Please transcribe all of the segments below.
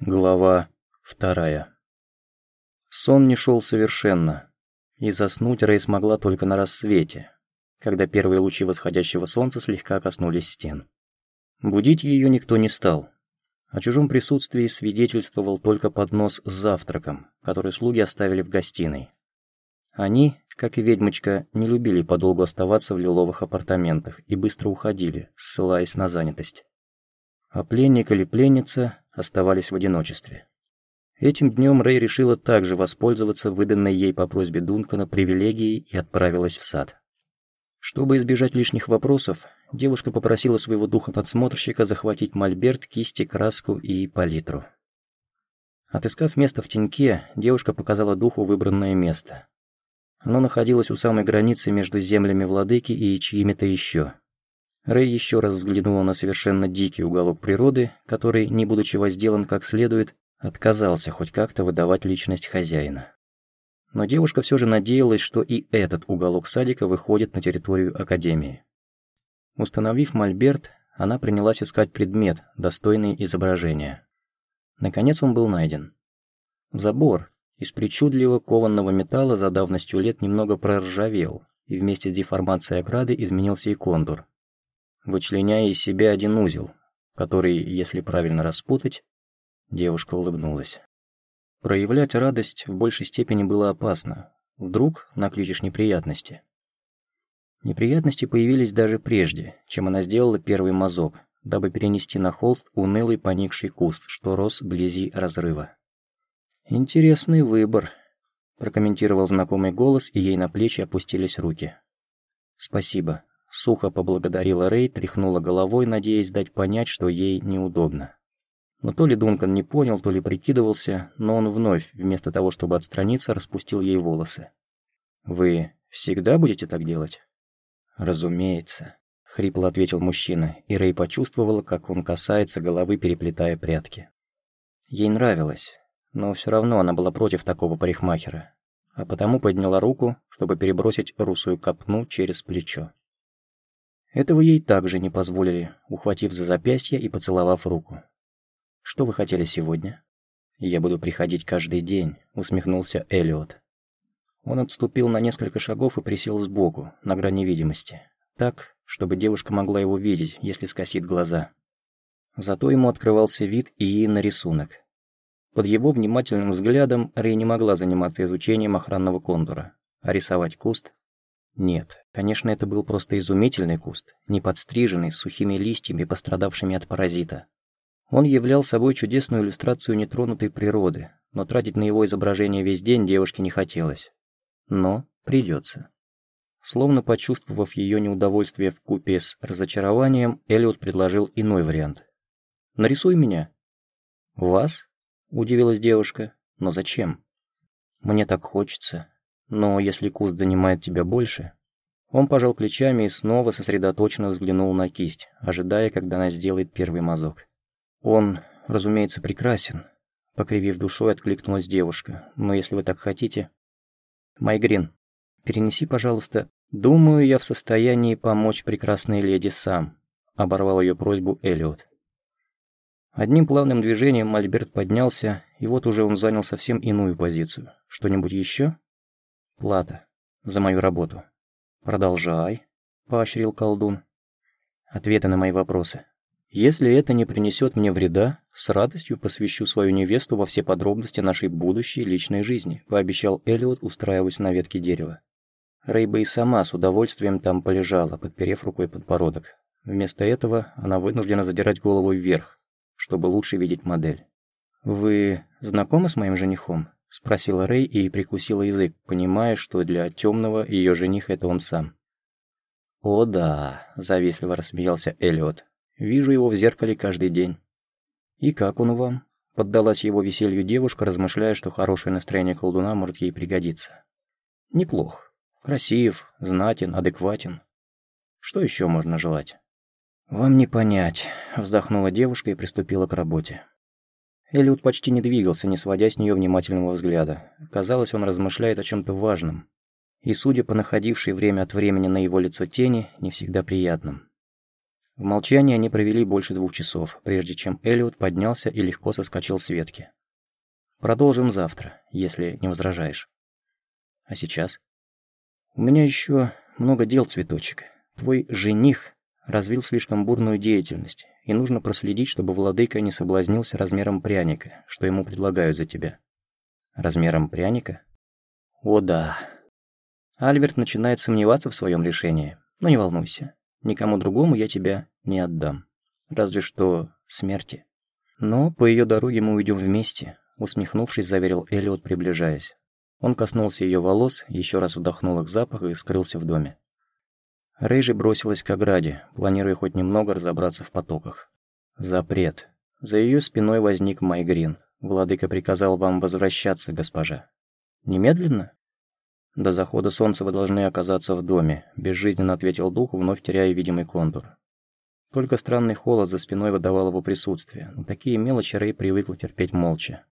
Глава вторая. Сон не шел совершенно, и заснуть Рэй смогла только на рассвете, когда первые лучи восходящего солнца слегка коснулись стен. Будить ее никто не стал. О чужом присутствии свидетельствовал только поднос с завтраком, который слуги оставили в гостиной. Они, как и ведьмочка, не любили подолгу оставаться в лиловых апартаментах и быстро уходили, ссылаясь на занятость. А пленник или пленница оставались в одиночестве. Этим днем Рэй решила также воспользоваться выданной ей по просьбе Дункана привилегией и отправилась в сад. Чтобы избежать лишних вопросов, девушка попросила своего духа-надсмотрщика захватить мольберт, кисти, краску и палитру. Отыскав место в теньке, девушка показала духу выбранное место. Оно находилось у самой границы между землями владыки и чьими-то еще. Рэй еще раз взглянула на совершенно дикий уголок природы, который, не будучи возделан как следует, отказался хоть как-то выдавать личность хозяина. Но девушка все же надеялась, что и этот уголок садика выходит на территорию Академии. Установив мольберт, она принялась искать предмет, достойный изображения. Наконец он был найден. Забор из причудливо кованного металла за давностью лет немного проржавел, и вместе с деформацией ограды изменился и контур, вычленяя из себя один узел, который, если правильно распутать, девушка улыбнулась. Проявлять радость в большей степени было опасно. Вдруг накличешь неприятности. Неприятности появились даже прежде, чем она сделала первый мазок, дабы перенести на холст унылый поникший куст, что рос вблизи разрыва. «Интересный выбор», – прокомментировал знакомый голос, и ей на плечи опустились руки. «Спасибо», Сухо поблагодарила Рэй, тряхнула головой, надеясь дать понять, что ей неудобно. Но то ли Дункан не понял, то ли прикидывался, но он вновь, вместо того, чтобы отстраниться, распустил ей волосы. «Вы всегда будете так делать?» «Разумеется», — хрипло ответил мужчина, и Рэй почувствовала, как он касается головы, переплетая прядки. Ей нравилось, но все равно она была против такого парикмахера, а потому подняла руку, чтобы перебросить русую копну через плечо. Этого ей также не позволили, ухватив за запястье и поцеловав руку. «Что вы хотели сегодня?» «Я буду приходить каждый день», — усмехнулся Элиот. Он отступил на несколько шагов и присел сбоку, на грани видимости. Так, чтобы девушка могла его видеть, если скосит глаза. Зато ему открывался вид и на рисунок. Под его внимательным взглядом Рэй не могла заниматься изучением охранного контура, а рисовать куст нет, конечно, это был просто изумительный куст, не подстриженный, с сухими листьями, пострадавшими от паразита. Он являл собой чудесную иллюстрацию нетронутой природы, но тратить на его изображение весь день девушке не хотелось. Но придется. Словно почувствовав ее неудовольствие в купе с разочарованием, Элliot предложил иной вариант. «Нарисуй меня». «Вас?» – удивилась девушка. «Но зачем?» «Мне так хочется. Но если куст занимает тебя больше... Он пожал плечами и снова сосредоточенно взглянул на кисть, ожидая, когда она сделает первый мазок. Он, разумеется, прекрасен. Покривив душой, откликнулась девушка. Но если вы так хотите... Майгрин, перенеси, пожалуйста... Думаю, я в состоянии помочь прекрасной леди сам. Оборвал ее просьбу Элиот. Одним плавным движением Мальберт поднялся, и вот уже он занял совсем иную позицию. Что-нибудь еще? Плата. За мою работу. Продолжай, поощрил колдун. Ответы на мои вопросы. Если это не принесет мне вреда, с радостью посвящу свою невесту во все подробности нашей будущей личной жизни, пообещал Элиот, устраиваясь на ветке дерева. Рейба и сама с удовольствием там полежала, подперев рукой подбородок. Вместо этого она вынуждена задирать голову вверх, чтобы лучше видеть модель. «Вы знакомы с моим женихом?» — спросила Рэй и прикусила язык, понимая, что для темного ее жених — это он сам. «О да», — завистливо рассмеялся Эллиот. «Вижу его в зеркале каждый день». «И как он вам?» — поддалась его веселью девушка, размышляя, что хорошее настроение колдуна может ей пригодиться. «Неплох. Красив, знатен, адекватен. Что еще можно желать?» «Вам не понять», — вздохнула девушка и приступила к работе. Элliот почти не двигался, не сводя с нее внимательного взгляда. Казалось, он размышляет о чем-то важном. И, судя по находившей время от времени на его лицо тени, не всегда приятном. В молчании они провели больше двух часов, прежде чем Элliot поднялся и легко соскочил с ветки. «Продолжим завтра, если не возражаешь. А сейчас?» «У меня еще много дел, цветочек. Твой жених развил слишком бурную деятельность, и нужно проследить, чтобы владыка не соблазнился размером пряника, что ему предлагают за тебя». «Размером пряника?» «О да». Альберт начинает сомневаться в своем решении, но не волнуйся. Никому другому я тебя не отдам. Разве что смерти. Но по ее дороге мы уйдем вместе, усмехнувшись, заверил Элиот, приближаясь. Он коснулся ее волос, еще раз вдохнул их запах и скрылся в доме. Рейжи бросилась к ограде, планируя хоть немного разобраться в потоках. Запрет. За ее спиной возник Майгрин. Владыка приказал вам возвращаться, госпожа. Немедленно? «До захода солнца вы должны оказаться в доме», – безжизненно ответил дух, вновь теряя видимый контур. Только странный холод за спиной выдавал его присутствие, но такие мелочи Рэй привыкла терпеть молча.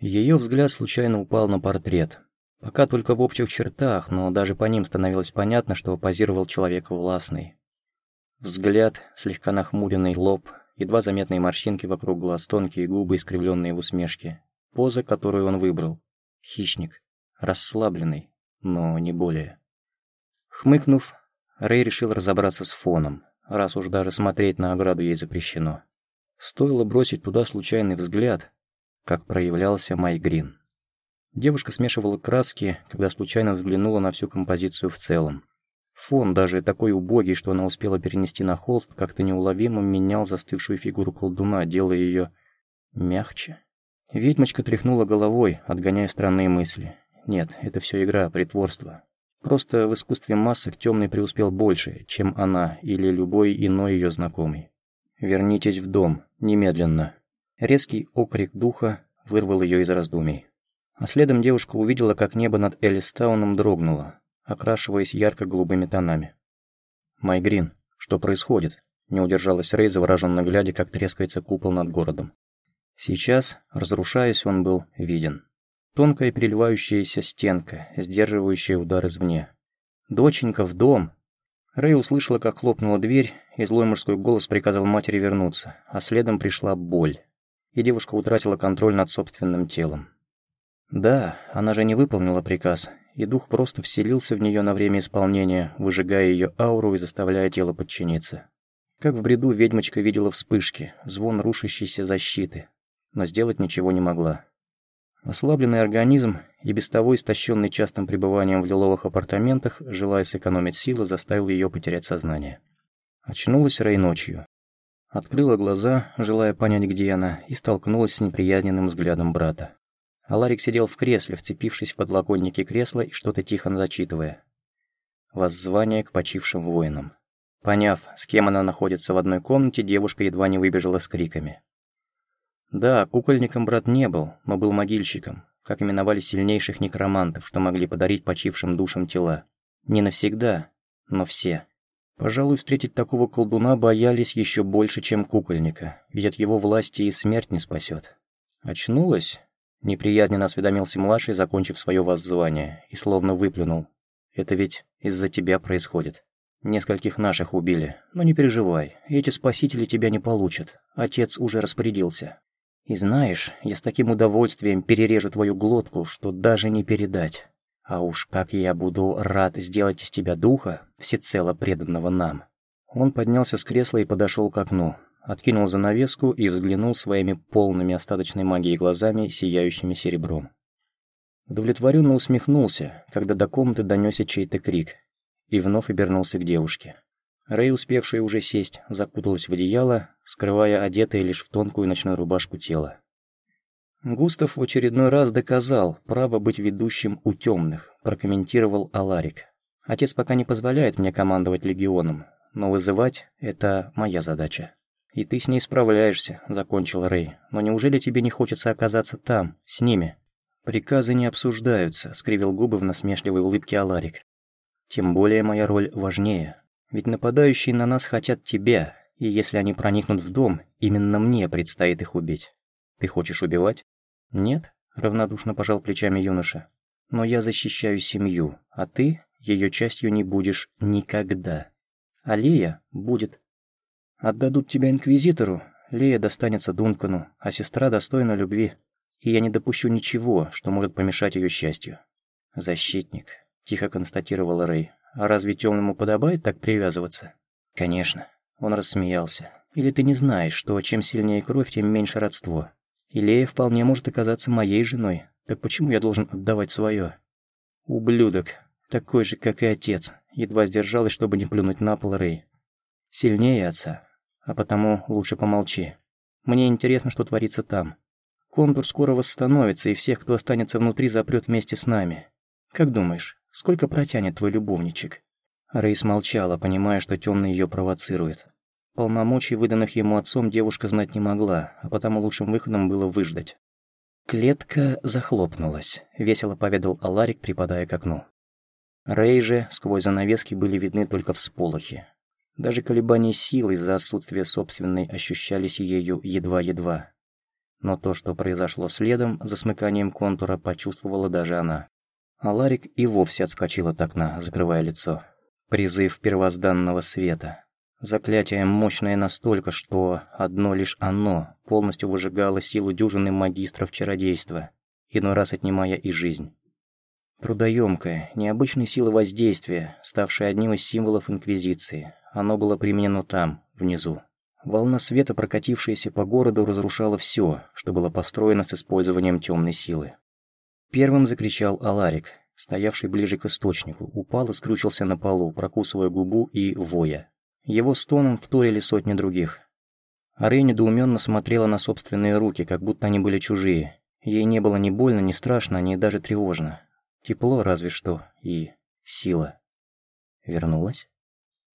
Ее взгляд случайно упал на портрет. Пока только в общих чертах, но даже по ним становилось понятно, что позировал человек властный. Взгляд, слегка нахмуренный лоб, едва заметные морщинки вокруг глаз, тонкие губы, искривленные в усмешке. Поза, которую он выбрал. Хищник. Расслабленный, но не более. Хмыкнув, Рэй решил разобраться с фоном, раз уж даже смотреть на ограду ей запрещено. Стоило бросить туда случайный взгляд, как проявлялся Май Грин. Девушка смешивала краски, когда случайно взглянула на всю композицию в целом. Фон, даже такой убогий, что она успела перенести на холст, как-то неуловимо менял застывшую фигуру колдуна, делая ее мягче. Ведьмочка тряхнула головой, отгоняя странные мысли, нет, это все игра, притворство. Просто в искусстве масок темный преуспел больше, чем она или любой иной ее знакомый. «Вернитесь в дом, немедленно». Резкий окрик духа вырвал ее из раздумий. А следом девушка увидела, как небо над Элистауном дрогнуло, окрашиваясь ярко-голубыми тонами. «Майгрин, что происходит?» Не удержалась Рей, завороженно глядя, как трескается купол над городом. Сейчас, разрушаясь, он был виден. Тонкая переливающаяся стенка, сдерживающая удар извне. «Доченька, в дом!» Рэй услышала, как хлопнула дверь, и злой мужской голос приказал матери вернуться, а следом пришла боль. И девушка утратила контроль над собственным телом. Да, она же не выполнила приказ, и дух просто вселился в нее на время исполнения, выжигая ее ауру и заставляя тело подчиниться. Как в бреду ведьмочка видела вспышки, звон рушащейся защиты, но сделать ничего не могла. Ослабленный организм и без того истощенный частым пребыванием в лиловых апартаментах, желая сэкономить силы, заставил ее потерять сознание. Очнулась Рэй ночью. Открыла глаза, желая понять, где она, и столкнулась с неприязненным взглядом брата. Аларик сидел в кресле, вцепившись в подлокотники кресла и что-то тихо зачитывая. Воззвание к почившим воинам. Поняв, с кем она находится в одной комнате, девушка едва не выбежала с криками. Да, кукольником брат не был, но был могильщиком, как именовали сильнейших некромантов, что могли подарить почившим душам тела. Не навсегда, но все. Пожалуй, встретить такого колдуна боялись еще больше, чем кукольника, ведь от его власти и смерть не спасет. Очнулась? Неприязненно осведомился младший, закончив свое воззвание, и словно выплюнул. Это ведь из-за тебя происходит. Нескольких наших убили, но не переживай, эти спасители тебя не получат. Отец уже распорядился. И знаешь, я с таким удовольствием перережу твою глотку, что даже не передать. А уж как я буду рад сделать из тебя духа, всецело преданного нам». Он поднялся с кресла и подошел к окну, откинул занавеску и взглянул своими полными остаточной магией глазами, сияющими серебром. Удовлетворенно усмехнулся, когда до комнаты донёсся чей-то крик, и вновь обернулся к девушке. Рэй, успевшая уже сесть, закуталась в одеяло, скрывая одетое лишь в тонкую ночную рубашку тело. Густав в очередной раз доказал право быть ведущим у темных, прокомментировал Аларик. Отец пока не позволяет мне командовать легионом, но вызывать – это моя задача. И ты с ней справляешься, закончил Рэй. Но неужели тебе не хочется оказаться там, с ними? Приказы не обсуждаются, скривил губы в насмешливой улыбке Аларик. Тем более моя роль важнее. Ведь нападающие на нас хотят тебя, и если они проникнут в дом, именно мне предстоит их убить. Ты хочешь убивать? Нет, равнодушно пожал плечами юноша. Но я защищаю семью, а ты ее частью не будешь никогда. Алия будет. Отдадут тебя Инквизитору, Лея достанется Дункану, а сестра достойна любви. И я не допущу ничего, что может помешать ее счастью. Защитник, тихо констатировала Рэй. А разве темному подобает так привязываться? Конечно. Он рассмеялся. Или ты не знаешь, что чем сильнее кровь, тем меньше родство. И Лея вполне может оказаться моей женой. Так почему я должен отдавать свое? Ублюдок, такой же, как и отец, едва сдержалась, чтобы не плюнуть на пол Рэй. Сильнее отца, а потому лучше помолчи. Мне интересно, что творится там. Контур скоро восстановится, и всех, кто останется внутри, запрет вместе с нами. Как думаешь, сколько протянет твой любовничек?» Рейс молчала, понимая, что темный ее провоцирует. Полномочий, выданных ему отцом, девушка знать не могла, а потому лучшим выходом было выждать. Клетка захлопнулась, весело поведал Аларик, припадая к окну. Рей же сквозь занавески были видны только всполохи. Даже колебания силы из-за отсутствия собственной ощущались ею едва-едва. Но то, что произошло следом, за смыканием контура, почувствовала даже она. А Ларик и вовсе отскочил от окна, закрывая лицо. Призыв первозданного света. Заклятие мощное настолько, что одно лишь оно полностью выжигало силу дюжины магистров чародейства, иной раз отнимая и жизнь. Трудоемкое, необычной силы воздействия, ставшее одним из символов Инквизиции, оно было применено там, внизу. Волна света, прокатившаяся по городу, разрушала все, что было построено с использованием темной силы. Первым закричал Аларик, стоявший ближе к источнику, упал и скрючился на полу, прокусывая губу и воя. Его стоном вторили сотни других. Арей недоуменно смотрела на собственные руки, как будто они были чужие. Ей не было ни больно, ни страшно, ни даже тревожно. Тепло разве что и сила. Вернулась?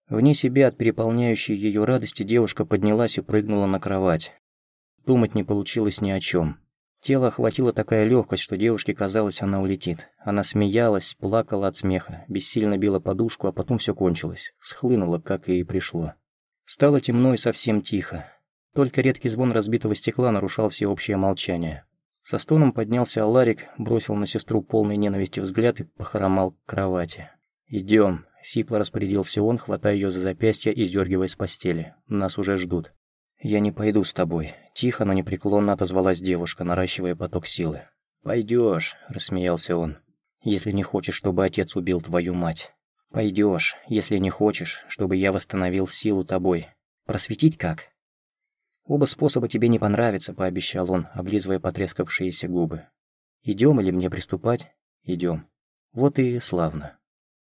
Вне себя от переполняющей ее радости девушка поднялась и прыгнула на кровать. Думать не получилось ни о чем. Тело охватила такая легкость, что девушке казалось, она улетит. Она смеялась, плакала от смеха, бессильно била подушку, а потом все кончилось. Схлынуло, как и пришло. Стало темно и совсем тихо. Только редкий звон разбитого стекла нарушал всеобщее молчание. Со стоном поднялся Аларик, бросил на сестру полный ненависти взгляд и похромал к кровати. «Идем», Сипло распорядился он, хватая ее за запястье и сдергивая с постели. «Нас уже ждут». «Я не пойду с тобой», – тихо, но непреклонно отозвалась девушка, наращивая поток силы. «Пойдешь», – рассмеялся он, – «если не хочешь, чтобы отец убил твою мать. Пойдешь, если не хочешь, чтобы я восстановил силу тобой. Просветить как?» «Оба способа тебе не понравятся», – пообещал он, облизывая потрескавшиеся губы. «Идем или мне приступать?» «Идем». «Вот и славно».